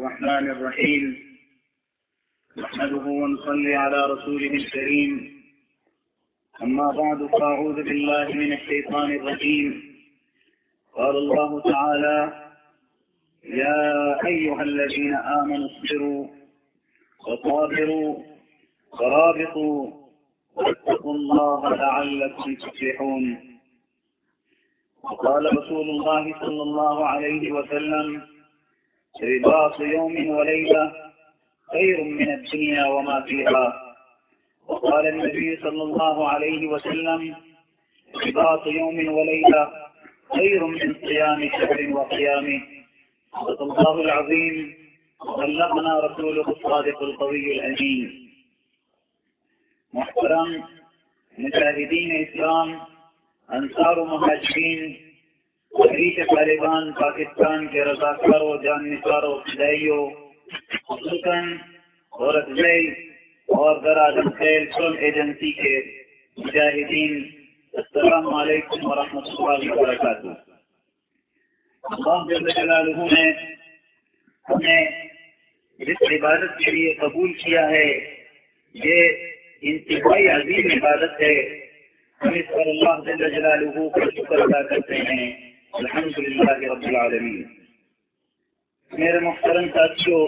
الرحمن الرحيم. نحمده ونصلي على رسوله الكريم. أما بعد، فأعوذ بالله من الشيطان الرجيم. قال الله تعالى يا أيها الذين آمنوا اصبروا وصابروا ورابطوا واتقوا الله لعلكم تفلحون. وقال رسول الله صلى الله عليه وسلم رباط يوم وليلة خير من الدنيا وما فيها. وقال النبي صلى الله عليه وسلم رباط يوم وليلة خير من صيام شهر وقيامه صدق الله العظيم. وبلغنا رسوله الصادق القوي الأمين. محترم مجاہدین اسلام، انصار و مہاجرین طالبان پاکستان کے رضاکاروں جان نثاروں فدائیوں، خصوصاً اور افزائی اور دراز خیل فلم ایجنسی کے مجاہدین، السلام علیکم ورحمۃ اللہ وبرکاتہ۔ اللہ جل جلالہ نے ہمیں جس عبادت کے لیے قبول کیا ہے، یہ انتہائی عظیم عبادت ہے۔ ہم اس پر اللہ جل جلالہ کا شکر ادا کرتے ہیں۔ الحمد للہ رب العالمین۔ میرے محترم ساتھیوں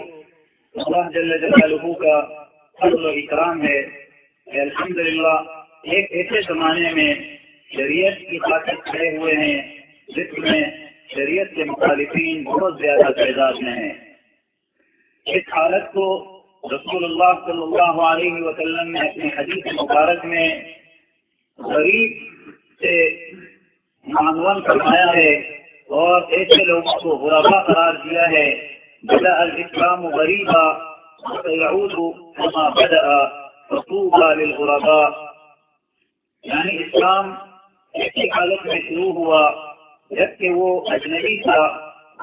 اللہ جل جلالہ کا فضل و اکرام ہے کہ الحمد للہ ایک ایسے زمانے میں شریعت کی طاقت کھڑے ہوئے ہیں، جس میں شریعت کے مخالفین بہت زیادہ تعداد میں ہیں۔ اس حالت کو رسول اللہ صلی اللہ علیہ وسلم نے اپنی حدیث مبارک میں غریب سے مانون فرمایا ہے اور ایسے لوگوں کو غربا قرار دیا ہے۔ بلا الاسلام غریبا سيعود كما بدا فطوبى للغرباء۔ یعنی اسلام ایسی حالت میں شروع ہوا جبکہ وہ اجنبی تھا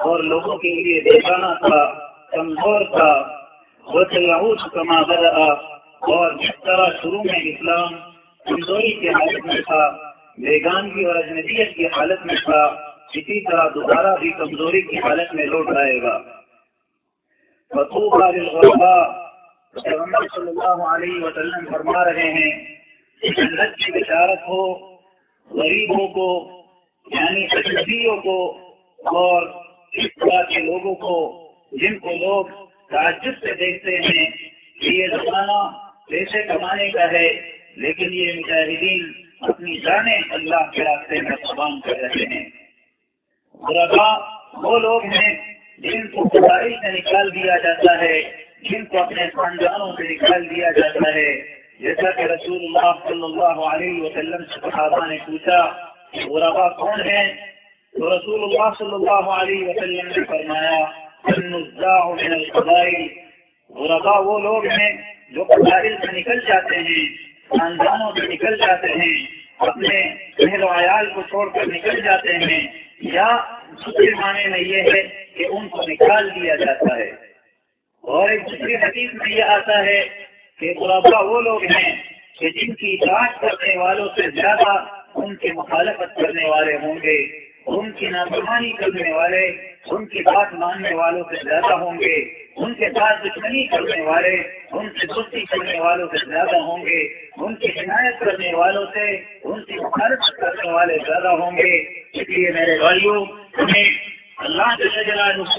اور لوگوں کے لیے بیگانہ تھا، کمزور تھا۔ وہ سیاحت کما بدا اور جس طرح شروع میں اسلام کمزوری کی حالت میں تھا بیگانگی اور اجنبیت کی حالت میں تھا، اسی طرح دوبارہ بھی کمزوری کی حالت میں لوٹ آئے گا۔ صلی اللہ علیہ وسلم فرما رہے ہیں جنت کی بشارت ہو، غریبوں کو یعنی اجنبیوں کو، اور اس طرح کے لوگوں کو، جن کو لوگ تعجب سے دیکھتے ہیں کہ یہ زمانہ پیسے کمانے کا ہے، لیکن یہ مجاہدین اپنی جانیں اللہ کے راستے میں قربان کر رہے ہیں۔ غربا وہ لوگ ہیں جن کو خدائی سے نکال دیا جاتا ہے، جن کو اپنے خاندانوں سے نکال دیا جاتا ہے۔ جیسا کہ رسول اللہ صلی اللہ علیہ وسلم سے صحابہ نے پوچھا کہ غربا کون ہے تو رسول اللہ صلی اللہ علیہ وسلم نے فرمایا من القبائل. غربا وہ لوگ ہیں جو قبائل سے نکل جاتے ہیں۔ خاندانوں سے نکل جاتے ہیں، اپنے اہل و عیال کو چھوڑ کر نکل جاتے ہیں۔ یا دوسرے معنی میں یہ ہے کہ ان کو نکال دیا جاتا ہے۔ اور ایک دوسری حدیث میں یہ آتا ہے کہ غربا وہ لوگ ہیں کہ جن کی جانچ کرنے والوں سے زیادہ ان کی مخالفت کرنے والے ہوں گے، ان کی نافرمانی کرنے والے ان کی بات ماننے والوں سے زیادہ ہوں گے، ان کے ساتھ دشمنی کرنے والے، ان سے دوستی کرنے والوں سے زیادہ ہوں گے، ان کی حمایت کرنے والوں سے، ان کی مخالفت کرنے والے زیادہ ہوں گے۔ اس لیے میرے بھائیوں، ہمیں اللہ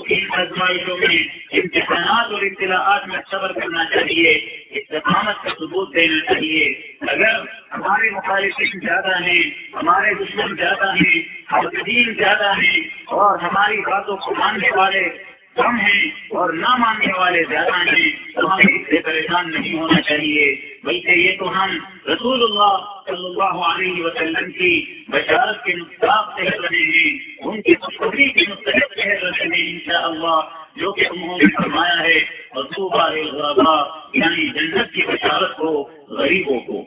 کی آزمائشوں میں امتحانات اور اطلاعات میں صبر کرنا چاہیے، استقامت کا ثبوت دینا چاہیے۔ اگر ہمارے مخالفین زیادہ ہیں، ہمارے دشمن زیادہ ہیں حدین زیادہ ہیں اور ہماری باتوں کو ماننے والے کم ہیں اور نہ ماننے والے زیادہ ہیں، تو ہمیں اس سے پریشان نہیں ہونا چاہیے۔ بلکہ یہ تو ہم رسول اللہ صلی اللہ علیہ وسلم کی بشارت کے مستحق کہہ رہے ہیں، ان کی خوشخبری کے مستحق کہہ رہے ہیں ان اللہ جو کہ انہوں نے فرمایا ہے منصوبہ غربا یعنی جنت کی بشارت ہو، غریبوں کو۔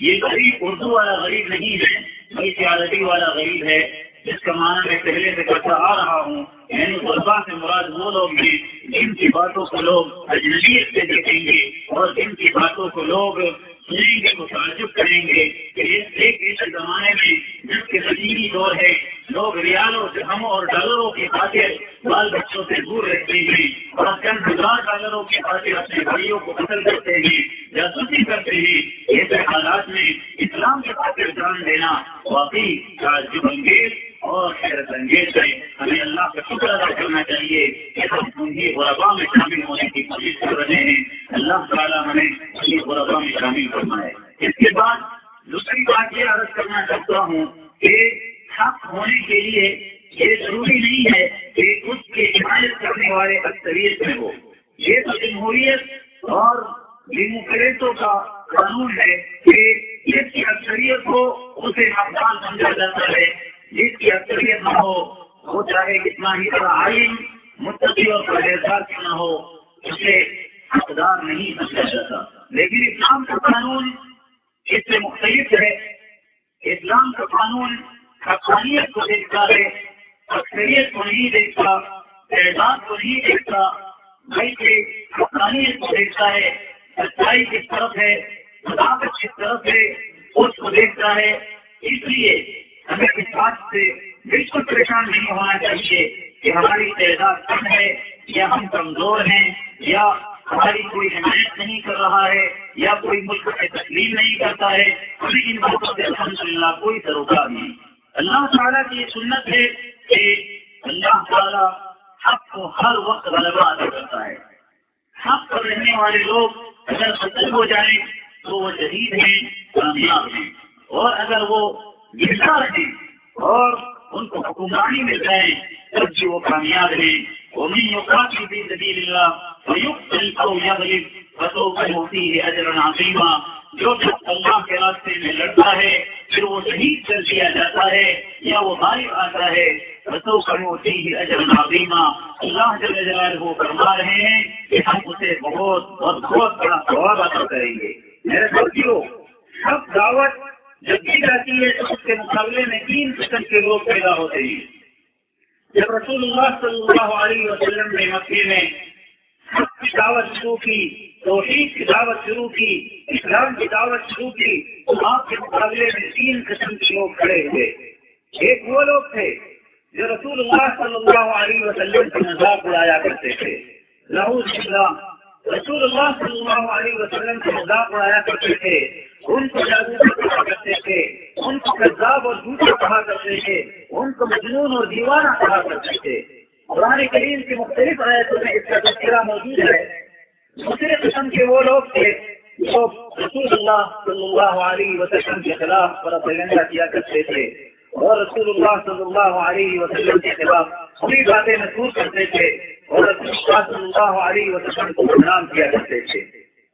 یہ غریب اردو والا غریب نہیں ہے، بلکہ عربی والا غریب ہے۔ جس کا معنی میں پہلے سے کرتا آ رہا ہوں یعنی غربا سے مراد وہ لوگ ہیں جن کی باتوں کو لوگ اجنبیت سے دیکھیں گے اور جن کی باتوں کو لوگ سنیں گے تو کریں گے کہ ایک ایسے زمانے میں جس کے ذریعی دور ہے۔ لوگ ریالوں سے اور ڈالروں کی خاطر بال بچوں سے دور رہتے ہیں۔ برادروں کے آگے اپنے بھائیوں کو قتل کرتے ہیں یا سوچی کرتے ہیں۔ ایسے حالات میں اسلام کے خاطر جان دینا واقعی تعجب انگیز اور حیرت انگیز ہے۔ ہمیں اللہ کا شکر ادا کرنا چاہیے کہ ہم انہیں غربا میں شامل ہونے کی کوشش کر رہے ہیں۔ اللہ تعالیٰ ہمیں انہیں غربا میں شامل کرنا ہے اس کے بعد دوسری بات یہ عرض کرنا چاہتا ہوں کہ حق ہونے کے لیے یہ ضروری نہیں ہے کہ اس کی حمایت کرنے والے اکثریت میں ہو یہ تو جمہوریت اور ڈیموکریٹوں کا قانون ہے کہ جس کی اکثریت ہو اسے افغان سمجھا جاتا ہے۔ جس کی اکثریت نہ ہو، وہ چاہے کتنا ہی بڑا آئین متقی اور پرہیزگار کیوں نہ ہو، اسے حقدار نہیں سمجھا جاتا۔ لیکن اسلام کا قانون اس سے مختلف ہے۔ اسلام کا قانون حقانیت کو دیکھتا ہے، اکثریت کو نہیں دیکھتا تعداد کو نہیں دیکھتا، بلکہ حقانیت کو دیکھتا ہے۔ سچائی کس طرف ہے؟ صداقت کس طرف ہے؟ اس کو دیکھتا ہے۔ اس لیے ہمیں اس بات سے بالکل پریشان نہیں ہونا چاہیے کہ ہماری تعداد کم ہے یا ہم کمزور ہیں یا ہماری کوئی حمایت نہیں کر رہا ہے یا کوئی ملک سے تسلیم نہیں کرتا ہے۔ ہمیں ان باتوں سے الحمد للہ کوئی سروکار نہیں۔ اللہ تعالیٰ کی یہ سنت ہے کہ اللہ تعالیٰ حق کو ہر وقت غلبہ ادا کرتا ہے۔ حق پر رہنے والے لوگ اگر ختم ہو جائیں تو وہ شہید ہیں، کامیاب ہیں۔ اور اگر وہ گرتا رہے اور ان کو حکمرانی مل جائے، تب بھی وہ کامیاب ہیں۔ وہ نہیں ہوتی بھی زبیر اللہ ہوتی ہے اجر ناظیمہ جو شخص اللہ کے راستے میں لڑتا ہے، پھر وہ شہید کر دیا جاتا ہے یا وہ باہر آتا ہے۔ بسو کر اجر ناظیمہ اللہ جل جلال وہ فرما رہے ہیں کہ ہم اسے بہت بہت بہت بڑا ثواب ادا کریں گے۔ میرے ساتھیوں سب دعوت جب دی جاتی ہے تو اس کے مقابلے میں تین قسم کے لوگ پیدا ہوتے ہیں۔ جب رسول اللہ صلی اللہ علیہ وسلم نے مکے میں سب کی دعوت شروع کی توحید کی دعوت شروع کی، اسلام کی دعوت شروع کی، تو آپ کے مقابلے میں تین قسم کے لوگ کھڑے ہوئے۔ ایک وہ لوگ تھے جو رسول اللہ صلی اللہ علیہ وسلم کا مذاق اڑایا کرتے تھے۔ لہو اسلام رسول اللہ صلی اللہ علیہ وسلم کا مذاق اڑایا کرتے تھے۔ ان کو جادو کہا کرتے تھے۔ ان کو کذاب اور جھوٹا کہا کرتے تھے۔ ان کو مجنون اور دیوانہ کہا کرتے تھے۔ قرآن کریم کی مختلف آیتوں میں اس کا تذکرہ موجود ہے۔ دوسرے قسم کے وہ لوگ تھے جو رسول اللہ صلی اللہ علیہ وسلم کے خلاف پرپیگنڈا کیا کرتے تھے اور رسول اللہ صلی اللہ علیہ وسلم کے خلاف پوری باتیں محسوس کرتے تھے اور رسول اللہ صلی اللہ علیہ وسلم کو بدنام کیا کرتے تھے۔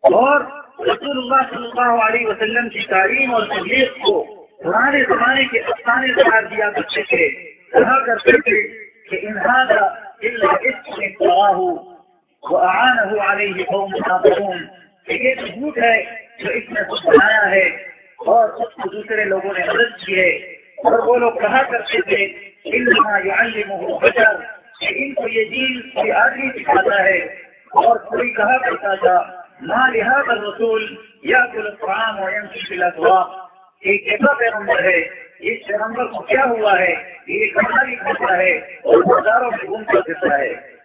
اور رسول اللہ صلی اللہ علیہ وسلم کی تعلیم اور تبلیغ کو پرانے زمانے کے افسانے قرار دیا کرتے تھے۔ کہا کرتے تھے کہ انہادا اللہ اس علیہ قوم ناظرون کہ یہ جھوٹ ہے جو اس نے خود بنایا ہے۔ اور اس کو دوسرے لوگوں نے مدد کی ہے۔ اور وہ لوگ کہا کرتے تھے انما يعلمه بشر کہ ان کو یہ دین کوئی آدمی سکھاتا ہے۔ اور کوئی کہا کرتا تھا ماں لہٰذا رسول یا الطعام ويمشي في الاسواق ایک ایسا پیغمبر ہے، اس پیغمبر کو کیا ہوا ہے؟ یہ کھانا بھی کھاتا ہے اور بازاروں میں گھوم کر پھرتا ہے۔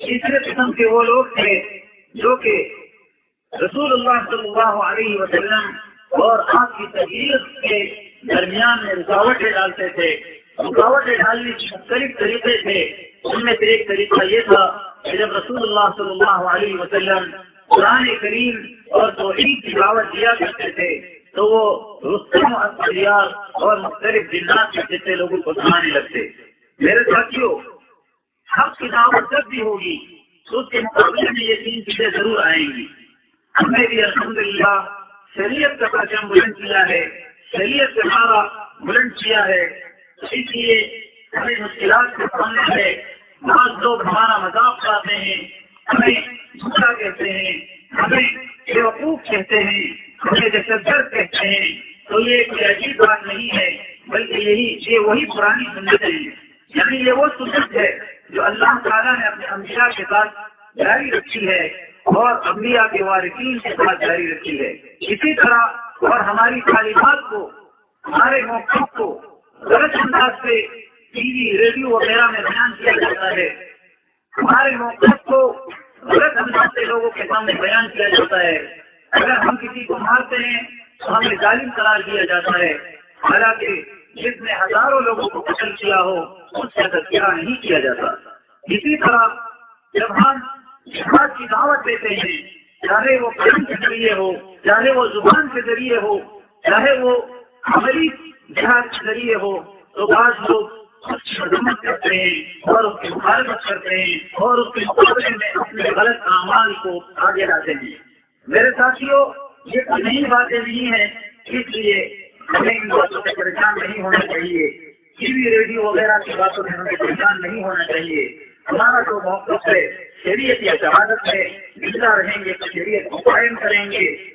تیسرے قسم کے وہ لوگ تھے جو کہ رسول اللہ صلی اللہ علیہ وسلم اور آپ کی تجویز کے درمیان میں رکاوٹیں ڈالتے تھے۔ رکاوٹیں ڈالنے کے مختلف طریقے تھے ان میں سے ایک طریقہ یہ تھا کہ جب رسول اللہ صلی اللہ علیہ وسلم قرآن کریم اور توحید کی دعوت دیا کرتے تھے، تو وہ رستم اور مختلف جنات کے جیسے لوگوں کو سنانے لگتے۔ میرے ساتھیوں حق کی دعوت جب بھی ہوگی۔ تو اس کے مقابلے میں یہ تین چیزیں ضرور آئیں گی۔ ہم نے بھی الحمد للہ شریعت کا پرچم بلند کیا ہے۔ شریعت کا ہمارا بلند کیا ہے۔ اس لیے ہمیں مشکلات کے سامنے ہے۔ بعض لوگ ہمارا مذاق کرتے ہیں۔ ہمیں جھوٹا کہتے ہیں۔ ہمیں بیوقوف کہتے ہیں۔ ہمیں جیسے درد کہتے ہیں۔ تو یہ کوئی عجیب بات نہیں ہے، بلکہ یہی یہ وہی پرانی سنت ہے یعنی یہ وہ سنت ہے جو اللہ تعالیٰ نے اپنے انبیاء کے ساتھ جاری رکھی ہے اور انبیاء کے وارثین کے ساتھ جاری رکھی ہے۔ اسی طرح اور ہماری تعلیمات کو، ہمارے موقف کو غلط انداز سے ٹی وی، ریڈیو وغیرہ میں بیان کیا جاتا ہے۔ ہمارے موقف کو غلط انداز سے لوگوں کے سامنے بیان کیا جاتا ہے۔ اگر ہم کسی کو مارتے ہیں تو ہمیں ظالم قرار دیا جاتا ہے۔ حالانکہ جس نے ہزاروں لوگوں کو قتل کیا ہو، اس کا تذکرہ نہیں کیا جاتا۔ اسی طرح جب ہم جہاد کی دعوت دیتے ہیں، چاہے وہ قلم کے ذریعے ہو، چاہے وہ زبان کے ذریعے ہو، چاہے وہ عملی جہاد کے ذریعے ہو، تو بعض لوگ مذمت کرتے ہیں اور اس کی مخالفت کرتے ہیں اور اس کے مقابلے میں اپنے غلط اعمال کو آگے لاتے ہیں۔ میرے ساتھیوں، یہ کوئی نئی باتیں نہیں ہیں، اس لیے ہمیں ان باتوں سے پریشان نہیں ہونا چاہیے۔ ٹی وی، ریڈیو وغیرہ کی باتوں سے ہمیں پریشان نہیں ہونا چاہیے۔ ہمارا جو موقف ہے، شریعت یا شہادت ہے۔ ملتا رہیں گے شریعت کو قائم کریں گے۔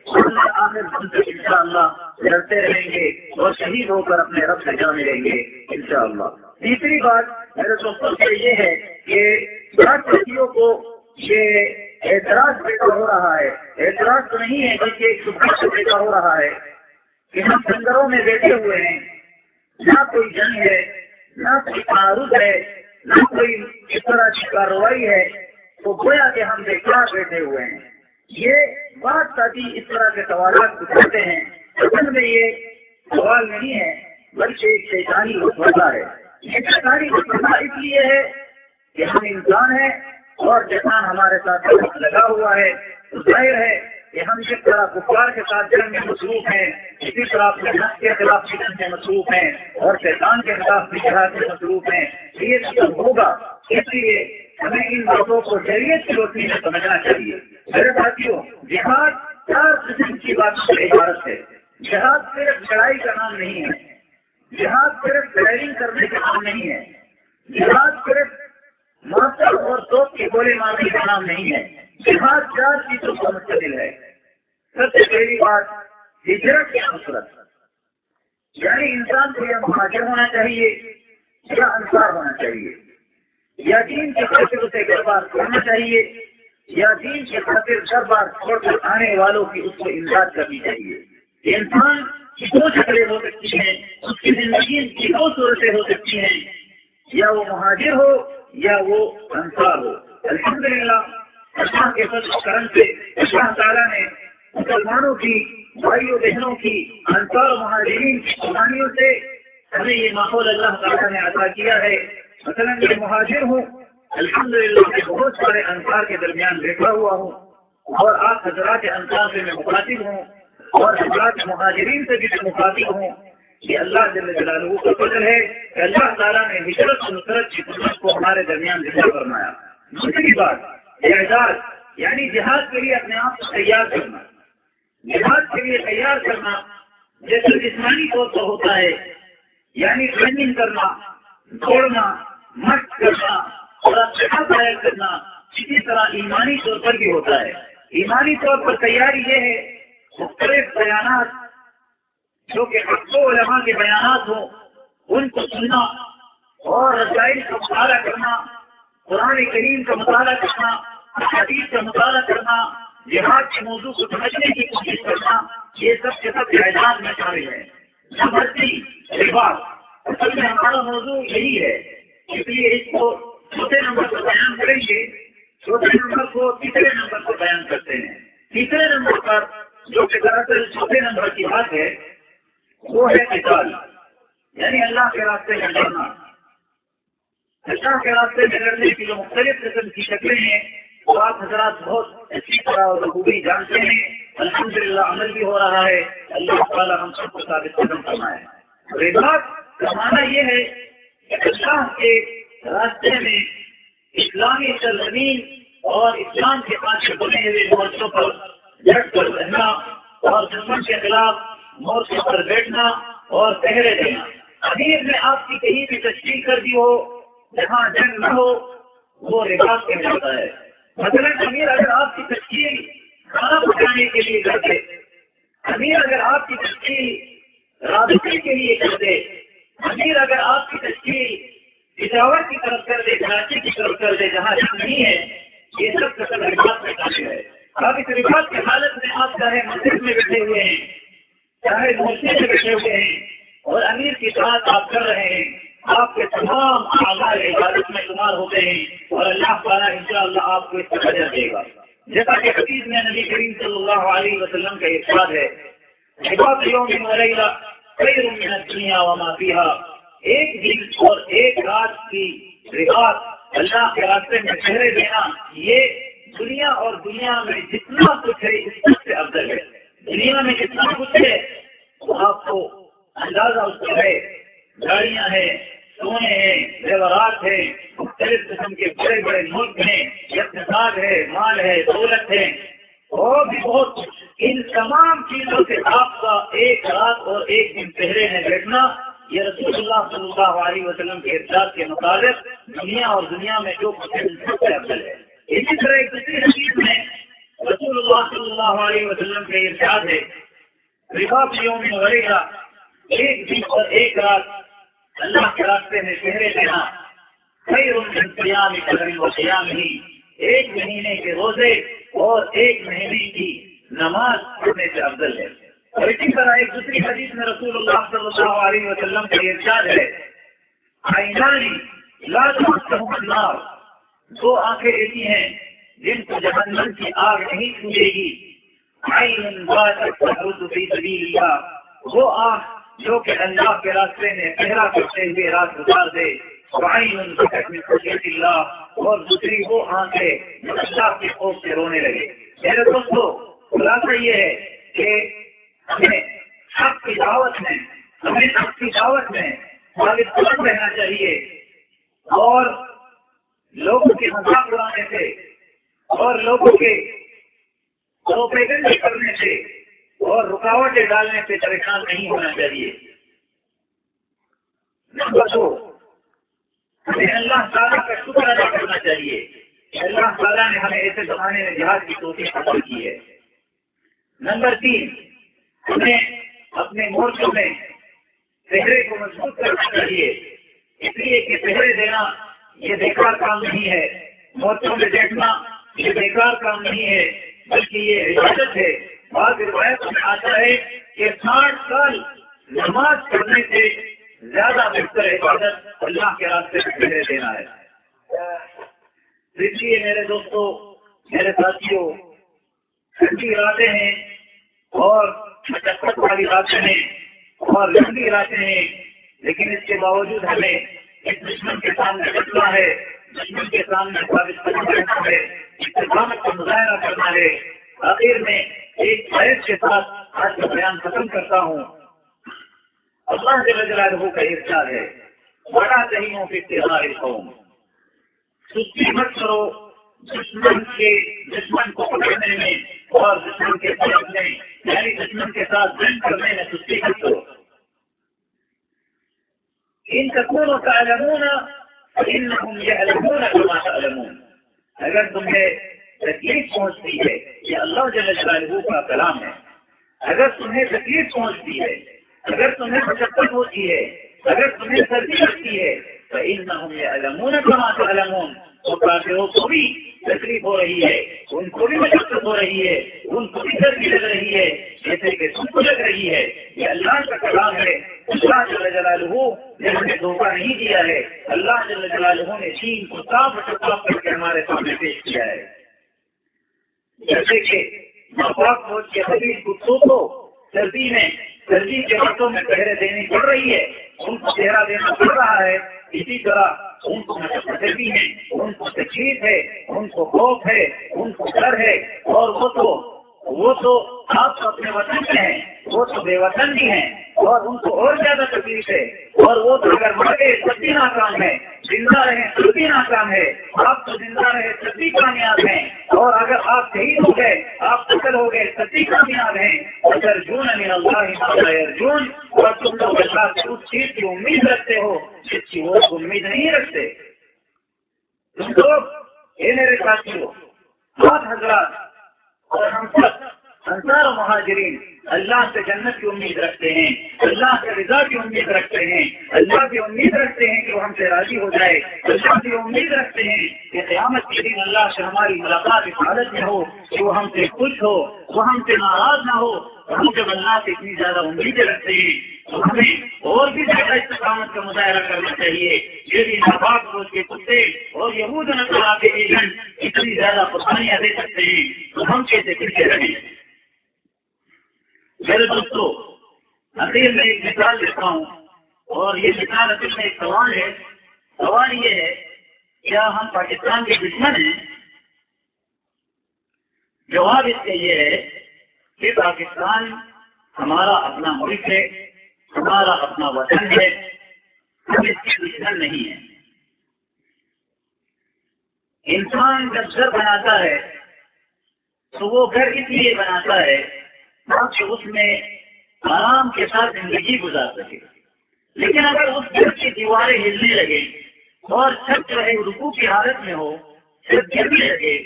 آخر ان شاء اللہ لڑتے رہیں گے اور شہید ہو کر اپنے رب سے جا ملیں گے ان شاء اللہ تیسری بات میرے دوستوں سے یہ ہے کہ ساتھیوں کو یہ اعتراض پیدا ہو رہا ہے۔ اعتراض تو نہیں ہے بلکہ ایک سب پیدا ہو رہا ہے۔ کہ ہم سنگروں میں بیٹھے ہوئے ہیں۔ نہ کوئی جنگ ہے، نہ کوئی تعارف ہے، نہ کوئی اس طرح کی کاروائی ہے۔ تو گویا کہ ہم بیکار بیٹھے ہوئے ہیں۔ یہ بات ساتھی اس طرح کے سوالات پوچھتے ہیں۔ اصل میں یہ سوال نہیں ہے، بلکہ ایک شیطانی مسئلہ ہے۔ یہ شیطانی مسئلہ اس لیے ہے کہ ہم انسان ہیں اور جسان ہمارے ساتھ لگا ہوا ہے۔ ظاہر ہے کہ ہم جس طرح کفار کے ساتھ جنگ میں مصروف ہیں، اسی طرح اپنے کے خلاف جنگ میں مصروف ہیں اور شیطان کے خلاف بھی جہاز میں مصروف ہیں۔ یہ سب ہوگا۔ اس لیے ہمیں ان باتوں کو شریعت کی روشنی میں سمجھنا چاہیے۔ میرے ساتھیوں، جہاد چار قسم کی بات سے عبارت ہے۔ جہاد صرف لڑائی کا نام نہیں ہے۔ جہاد صرف ڈرائیونگ کرنے کا نام نہیں ہے۔ جہاد صرف ماسٹر اور توپ کے گولے مارنے کا نام نہیں ہے۔ جہاد چار چیزوں کا مستقل ہے؟ سب سے پہلی بات، ہجرت کی نصرت۔ یعنی انسان کو یا مہاجر ہونا چاہیے یا انصار ہونا چاہیے۔ یا دین کے خاطر اسے گھر بار کرنا چاہیے، یا دین کے خاطر گھر بار چھوڑ کر آنے والوں کی اس کو امداد کرنی چاہیے۔ انسان کی دو شکلیں ہو سکتی ہیں، اس کی زندگی کی دو صورتیں ہو سکتی ہیں۔ یا وہ مہاجر ہو یا وہ انصار ہو۔ الحمد للہ اللہ کے فضل کرم سے اللہ تعالیٰ نے مسلمانوں کی، بھائیوں، بہنوں کی، انصار مہاجرین کی قربانیوں سے ہمیں یہ ماحول اللہ تعالیٰ نے عطا کیا ہے۔ مثلا میں مہاجر ہوں الحمد للہ میں بہت سارے انصار کے درمیان بیٹھا ہوا ہوں۔ اور آپ حضرات انصار سے میں مخاطب ہوں۔ اور حضرات مہاجرین سے بھی میں مخاطب ہوں۔ کہ اللہ جل جلالہ کا فضل ہے کہ اللہ تعالیٰ نے ہجرت و نصرت کی سنت کو ہمارے درمیان ذکر فرمایا۔ دوسری بات اعزاز یعنی جہاد کے لیے اپنے آپ کو تیار کرنا۔ جہاد کے لیے تیار کرنا جیسے جسمانی طور پر ہوتا ہے یعنی ٹریننگ کرنا، دوڑنا، مشق کرنا، اور اچھا تیار کرنا، اسی طرح ایمانی طور پر بھی ہوتا ہے۔ ایمانی طور پر تیاری یہ ہے، مختلف بیانات، جو کہ اکثر علماء کے بیانات ہوں، ان کو سننا اور رسائل کا مطالعہ کرنا۔ قرآن کریم کا مطالعہ کرنا حدیث کا مطالعہ کرنا، جہاد کے موضوع کو سمجھنے کی کوشش کرنا، یہ سب کے سب جائیداد میں شامل ہے سمجھتی لباس اصل میں ہمارا موضوع یہی ہے۔ اس لیے اس کو چھوٹے نمبر پر بیان کریں گے۔ چھوٹے نمبر کو تیسرے نمبر پر بیان کرتے ہیں۔ تیسرے نمبر پر جو کہ دراصل چھوٹے نمبر کی بات ہے، وہ ہے کتاب یعنی اللہ کے راستے میں لڑنا اللہ کے راستے میں لڑنے کی جو مختلف قسم کی شکلیں ہیں وہ آپ حضرات بہت اچھی طرح اور بخوبی جانتے ہیں۔ الحمد للہ عمل بھی ہو رہا ہے۔ اللہ تعالیٰ ہم سب کو ثابت قدم کرنا ہے رباط کا معنی یہ ہے کہ اللہ کے راستے میں اسلامی سرزمین اور اسلام کے پاس بنے ہوئے مورچوں پر جھٹ کر رہنا اور دشمن کے خلاف مورچے پر بیٹھنا اور پہرے دینا امیر نے آپ کی کہیں بھی تشکیل کر دی ہو جہاں جنگ نہ ہو، وہ رواج کیا جاتا ہے۔ مثلا امیر اگر آپ کی تشکیل کھانا پکانے کے لیے کر دے امیر اگر آپ کی تشکیل رابطے کے لیے کر دے امیر اگر آپ کی تشکیل پشاور کی طرف کر دے کراچی کی طرف کر دے جہاں جنگ نہیں ہے، یہ سب قسم رواج میں شامل ہے۔ اب اس رواج کی حالت میں آپ چاہے مسجد میں بیٹھے ہوئے ہیں، چاہے مورچے سے بیٹھے ہوئے ہیں اور امیر کی ساتھ آپ کر رہے ہیں۔ آپ کے تمام آزاد عبادت میں شمار ہوتے ہیں اور اللہ تعالیٰ ان شاء اللہ آپ کو اس کا دے گا۔ جیسا کہ حدیث میں نبی کریم صلی اللہ علیہ وسلم کا ارشاد ہے دنیا وما فيها ایک دن اور ایک رات کی رات اللہ کے راستے میں چہرے دینا، یہ دنیا اور دنیا میں جتنا کچھ ہے، اس سب سے افضل ہے۔ دنیا میں جتنا کچھ ہے، وہ آپ کو اندازہ اس کا ہے۔ گاڑیاں ہیں سونے ہیں، زیورات ہیں، مختلف قسم کے بڑے بڑے ملک ہیں، اقتصاد ہے، مال ہے، دولت ہے۔ اور بھی بہت ان تمام چیزوں سے آپ کا ایک رات اور ایک دن پہلے میں بیٹھنا، یہ رسول اللہ صلی اللہ علیہ وسلم کے ارشاد کے مطابق دنیا اور دنیا میں جو افضل ہے۔ اسی طرح ایک دوسری حدیث میں رسول اللہ صلی اللہ علیہ وسلم کے ارشاد ہے رفاقیوں میں وغیرہ ایک دن اور ایک رات اللہ کے راستے میں چہرے دینا کئی روز قیام قدر و قیام ہی ایک مہینے کے روزے اور ایک مہینے کی نماز پڑھنے سے افضل ہے۔ اور اسی طرح ایک دوسری حدیث میں رسول اللہ صلی اللہ علیہ وسلم کا ارشاد ہے۔ آئینانی لا تمسهم النار۔ دو آنکھیں ایسی ہیں جن کو جہنم کی آگ نہیں چھوئے گی۔ عین بات فی سبیل اللہ۔ وہ آنکھ جو کہ اللہ کے راستے میں پہرا کرتے ہوئے رات گزار دے اللہ، اور دوسری وہ آنکھیں اللہ کے خوف سے رونے لگے۔ میرے دوستو، خلاصہ یہ ہے کہ ہمیں حق کی دعوت میں، ہمیں حق کی دعوت میں رہنا چاہیے؟ اور لوگوں کے مذاق اڑانے سے، اور لوگوں کے کرنے سے اور رکاوٹیں ڈالنے سے پریشان نہیں ہونا چاہیے۔ نمبر دو ہمیں اللہ تعالیٰ کا شکر ادا کرنا چاہیے۔ اللہ تعالیٰ نے ہمیں ایسے زمانے میں جہاز کی کوشش حاصل کی ہے۔ نمبر تین، ہمیں اپنے مورچوں میں چہرے کو مضبوط کرنا چاہیے۔ اس لیے کہ پہرے دینا یہ بیکار کام نہیں ہے۔ مورچوں میں بیٹھنا یہ بیکار کام نہیں ہے، بلکہ یہ عبادت ہے۔ بعض روایت میں آتا ہے کہ ساٹھ سال نماز پڑھنے سے زیادہ بہتر عبادت اللہ کے راستے میں پہلے دینا ہے۔ اس لیے میرے دوستوں میرے ساتھیوں ٹھنڈی راتیں ہیں اور مشقت والی راتیں ہیں اور لمبی راتیں ہیں، لیکن اس کے باوجود ہمیں اس دشمن کے سامنے رکھنا ہے، دشمن کے سامنے ثابت کرنا ہے استقامت کا مظاہرہ کرنا ہے۔ آخر میں ایک فیض کے ساتھ آج کا بیان ختم کرتا ہوں۔ اللہ کے رجرا کا ارشاد ہے، بڑا صحیح ہوں تہوار قوم سستی مت کرو، دشمن کے دشمن کو پکڑنے میں اور دشمن کے پکڑنے یعنی دشمن کے ساتھ جنگ کرنے میں سستی مت کرو۔ ان کپوروں کا علمون ان یہ علمون علمون اگر تمہیں تکلیف پہنچتی ہے یہ اللہ جل جلالہ کا کلام ہے۔ اگر تمہیں تکلیف پہنچتی ہے، اگر تمہیں مشقت ہوتی ہے، اگر تمہیں سردی لگتی ہے تو ان علمون کما تو علمون تو کافروں کو بھی تکلیف ہو رہی ہے، ان کو بھی مشقت ہو رہی ہے، ان کو بھی سردی لگ رہی ہے، جیسے کہ تم کو لگ رہی ہے۔ یہ اللہ کا کلام ہے۔ اللہ جل جلالہ نے ہمیں دھوکہ نہیں دیا ہے۔ اللہ جل جلالہ نے چین کو صاف صاف کر کے ہمارے سامنے پیش کیا ہے۔ جیسے کہ فوج کے حبیب کتوں کو سردی میں، سردی کے وقتوں میں پہرے دینی پڑ رہی ہے ان کو چہرہ دینا پڑ رہا ہے۔ اسی طرح ان کو بھی ہے ان کو تکلیف ہے ان کو خوف ہے ان کو ڈر ہے۔ اور وہ تو وہ تو آپ اپنے وطن میں ہیں، وہ تو بے وطن بھی ہیں اور ان کو اور زیادہ تکلیف ہے۔ اور وہ تو اگر مر گئے تب بھی ناکام ہے زندہ رہے تب بھی ناکام ہے آپ تو زندہ رہے تب بھی کامیاب ہیں۔ اور اگر آپ شہید ہو گئے، آپ قتل ہو گئے تب بھی کامیاب ہیں۔ اگر جون اللہ ارجن اور تم لوگ اللہ سے اس چیز کی امید رکھتے ہو، جس کی وہ امید نہیں رکھتے۔ تم لوگ یہ میرے ساتھی ہو بہت حضرات اور ہم سب انصار مہاجرین، اللہ سے جنت کی امید رکھتے ہیں، اللہ سے رضا کی امید رکھتے ہیں، اللہ کی امید رکھتے ہیں کہ وہ ہم سے راضی ہو جائے، اللہ کی امید رکھتے ہیں کہ قیامت کے دن اللہ سے ہماری ملاقات اس حالت میں ہو، کہ وہ ہم سے خوش ہو، وہ ہم سے ناراض نہ ہو، ہم جب اللہ سے اتنی زیادہ امیدیں رکھتے ہیں تو ہمیں اور بھی زیادہ استقامت کا مظاہرہ کرنا چاہیے۔ یہ بھی روز کے کتے اور یہود نظر کے ایجنٹ اتنی زیادہ قربانیاں دے سکتے ہیں۔ تو ہم کیسے پیچھے رہیں؟ میرے دوستوں اخیر میں ایک مثال دیتا ہوں۔ اور یہ مثال اصل میں ایک سوال ہے۔ سوال یہ ہے، کیا ہم پاکستان کے دشمن ہیں؟ جواب اس کا یہ ہے کہ پاکستان ہمارا اپنا ملک ہے۔ ہمارا اپنا وطن ہے۔ ہم اس کے دشمن نہیں ہے انسان جب گھر بناتا ہے، تو وہ گھر اس لیے بناتا ہے تاکہ اس میں آرام کے ساتھ زندگی گزار سکے۔ لیکن اگر اس گھر کی دیواریں ہلنے لگے اور چھت جو ہے رکو کی حالت میں ہو چھت گرنے لگے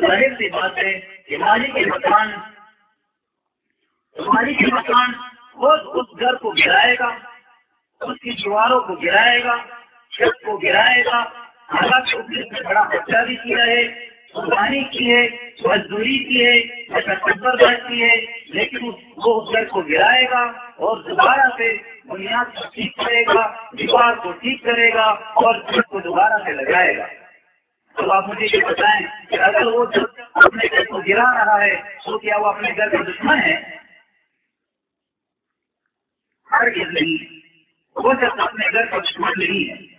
ظاہر سی بات ہے کہ مالی کے مکان مالی کے مکان خود اس گھر کو گرائے گا، اس کی دیواروں کو گرائے گا، چھت کو گرائے گا۔ حالانکہ اس نے بڑا خرچہ بھی کیا ہے، قربانی کی ہے، مزدوری کی ہے بات کی ہے، لیکن وہ اس گھر کو گرائے گا اور دوبارہ سے بنیاد کو ٹھیک کرے گا، دیوار کو ٹھیک کرے گا اور چھت کو دوبارہ سے لگائے گا۔ تو آپ مجھے یہ بتائیں کہ اگر وہ اپنے گھر کو گرا رہا ہے، تو کیا وہ اپنے گھر کا دشمن ہے؟ ہر نہیں ہے۔ وہ سب اپنے گھر کا دشمن نہیں ہے۔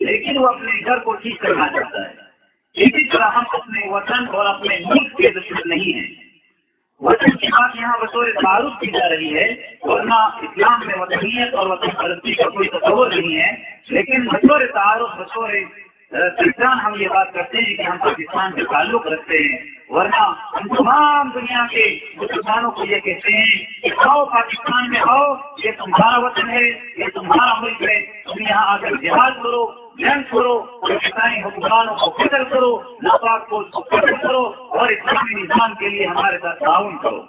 لیکن وہ اپنے گھر کو ٹھیک کرنا چاہتا ہے۔ اسی طرح ہم اپنے وطن اور اپنے ملک کے دشمن نہیں ہیں۔ وطن کی بات یہاں بطور تعارف کی جا رہی ہے۔ ورنہ اسلام میں وطنیت اور وطن پرستی کا کوئی تصور نہیں ہے۔ لیکن بطور تعارف، بطور پہچان ہم یہ بات کرتے ہیں کہ ہم پاکستان سے تعلق رکھتے ہیں، ورنہ ہم تمام دنیا کے مسلمانوں کو یہ کہتے ہیں کہ آؤ پاکستان میں آؤ، یہ تمہارا وطن ہے، یہ تمہارا ملک ہے، تم یہاں آ کر جہاز کرو، جنگ کرو، پاکستانی حکمرانوں کو فکر کرو، ناپاک کو فکر کرو اور اسلامی نظام کے لیے ہمارے ساتھ تعاون کرو۔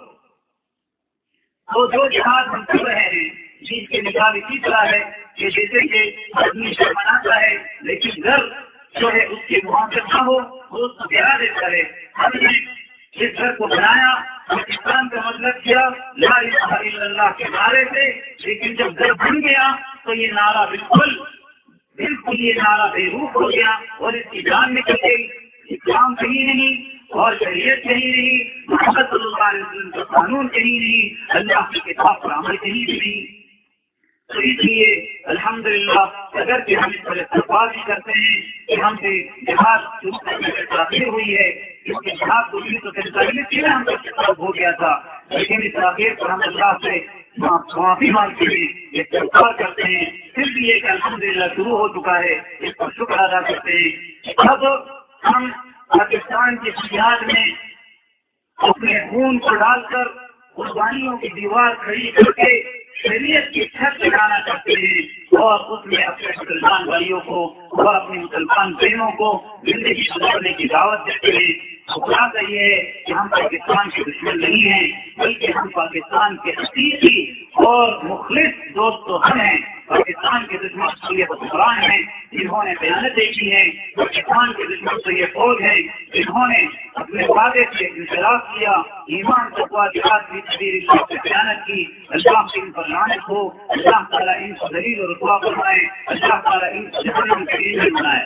تو جو جہاز ہم کر رہے ہیں، جس کے نکال اسی طرح ہے کہ جیسے کہ آدمی سے مناتا ہے، لیکن گھر جو ہے اس کے موافق نہ ہو، وہ اس کو گرا کرے ہم نے جس گھر کو بنایا پاکستان کا مطلب کیا، لا الہ الا اللہ کے نعرے سے۔ لیکن جب گھر بن گیا، تو یہ نعرہ بالکل بالکل یہ نعرہ بے روح ہو گیا اور اس کی جان نکل گئی۔ اسلام کہیں نہیں اور شریعت کہیں نہیں، محمد صلی اللہ علیہ وسلم کا قانون کہیں نہیں، اللہ کی کتاب پر عمل کہیں بھی نہیں۔ تو اس لیے الحمد للہ اگر کہ ہم اس پر اتفاق بھی کرتے ہیں کہ ہم سے جہاز شروع کرنے میں تاخیر ہوئی ہے، اس کے جہاز کو انیس سو سینتالیس میں ہم کا ہو گیا تھا، لیکن اس تاخیر پر ہم اللہ سے معافی مانگتے ہیں اتفاق کرتے ہیں۔ پھر بھی ایک الحمد للہ شروع ہو چکا ہے، اس پر شکر ادا کرتے ہیں۔ اب ہم پاکستان کی بنیاد میں اپنے خون کو ڈال کر قربانیوں کی دیوار کھڑی کر کے شریعت کی چھت لگانا چاہتے ہیں اور اس میں اپنے مسلمان بھائیوں کو اور اپنی مسلمان بہنوں کو زندگی گزارنے کی دعوت دیتے ہیں۔ خدا یہ کہ ہم پاکستان کے دشمن نہیں ہیں، بلکہ ہم پاکستان کے حقیقی اور مخلص دوست تو ہم ہیں۔ پاکستان کے دشمن تو یہ حکمران ہیں، جنہوں نے بیانتیں کی ہیں۔ پاکستان کے دشمن تو یہ فوج ہیں، جنہوں نے اپنے وعدے سے انخلاف کیا۔ ایمان تقوا جہاد کی تبدیلی سے بیانت کی۔ اللہ کی ان پر لانت ہو اللہ تعالیٰ ان کو دلیل اور رتبہ بنائے اللہ تعالیٰ ان کو جہنم کے لیے بنائے۔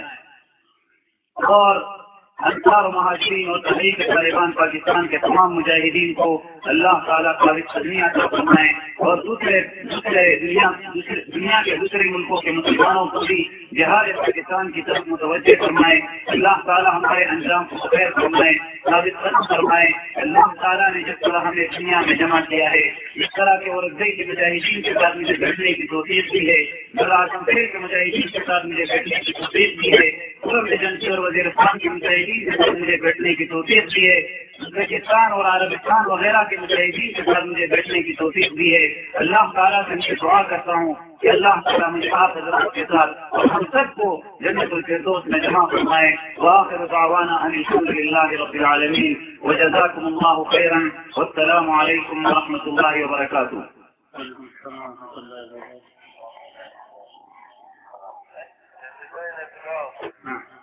اور انصار و مہاجرین اور تحریک طالبان پاکستان کے تمام مجاہدین کو اللہ تعالیٰ کا قدمی عطا فرمائے اور دوسرے دوسرے دنیا دوسرے دنیا کے دوسرے ملکوں کے مسلمانوں کو بھی جہاد پاکستان کی طرف متوجہ فرمائے۔ اللہ تعالیٰ ہمارے انجام کو خیر فرمائے، ثابت قدم فرمائے۔ اللہ تعالیٰ نے جس طرح ہمیں دنیا میں جمع کیا ہے، اس طرح کے اور کے مجاہدین کے ساتھ مجھے بیٹھنے کی توفیق دی ہے۔ بلا کے مجاہدین کے ساتھ مجھے بیٹھنے کی توفیق دی ہے۔ اور وزیرستان کے مجاہدین کے ساتھ مجھے بیٹھنے کی توفیق دی ہے۔ ازبکستان اور عربستان وغیرہ کے مجاہدین کے ساتھ مجھے بیٹھنے کی توفیق دی ہے۔ اللہ تعالیٰ سے مجھے دعا کرتا ہوں کہ اللہ تعالیٰ مجھے آپ حضرات کے ساتھ اور ہم سب کو جنت الفردوس میں جمع فرمائے۔ واخر دعوانا ان الحمد للہ رب العالمین۔ وجزاکم اللہ خیرا۔ والسلام علیکم ورحمۃ اللہ وبرکاتہ۔ ہاں۔